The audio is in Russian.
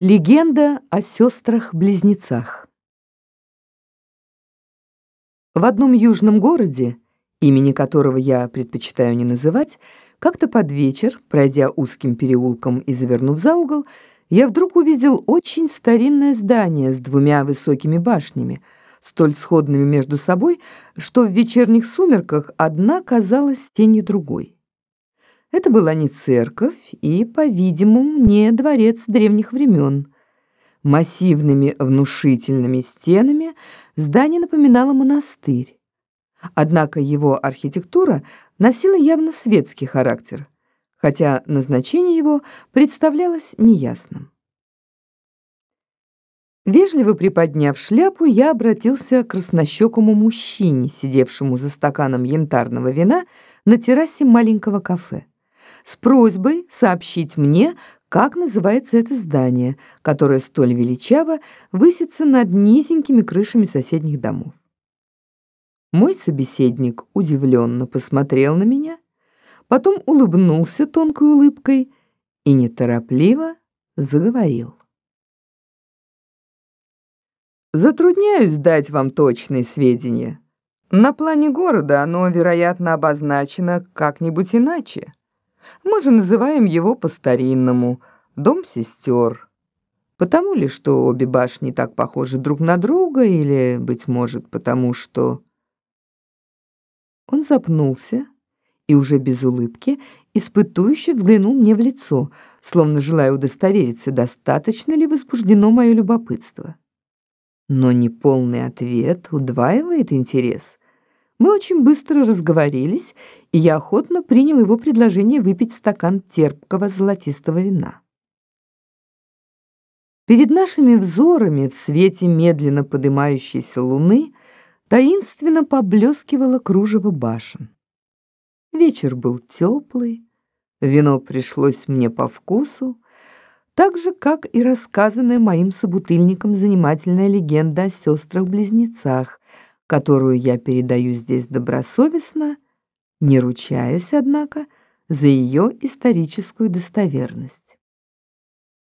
Легенда о сестрах-близнецах В одном южном городе, имени которого я предпочитаю не называть, как-то под вечер, пройдя узким переулком и завернув за угол, я вдруг увидел очень старинное здание с двумя высокими башнями, столь сходными между собой, что в вечерних сумерках одна казалась тенью другой. Это была не церковь и, по-видимому, не дворец древних времен. Массивными внушительными стенами здание напоминало монастырь. Однако его архитектура носила явно светский характер, хотя назначение его представлялось неясным. Вежливо приподняв шляпу, я обратился к краснощекому мужчине, сидевшему за стаканом янтарного вина на террасе маленького кафе с просьбой сообщить мне, как называется это здание, которое столь величаво высится над низенькими крышами соседних домов. Мой собеседник удивленно посмотрел на меня, потом улыбнулся тонкой улыбкой и неторопливо заговорил. Затрудняюсь дать вам точные сведения. На плане города оно, вероятно, обозначено как-нибудь иначе. Мы же называем его по-старинному «Дом сестер». Потому ли, что обе башни так похожи друг на друга, или, быть может, потому что... Он запнулся и уже без улыбки испытующе взглянул мне в лицо, словно желая удостовериться, достаточно ли возбуждено мое любопытство. Но неполный ответ удваивает интерес. Мы очень быстро разговорились, и я охотно принял его предложение выпить стакан терпкого золотистого вина. Перед нашими взорами в свете медленно поднимающейся луны таинственно поблескивало кружево башен. Вечер был теплый, вино пришлось мне по вкусу, так же, как и рассказанная моим собутыльником занимательная легенда о сестрах-близнецах — которую я передаю здесь добросовестно, не ручаясь, однако, за ее историческую достоверность.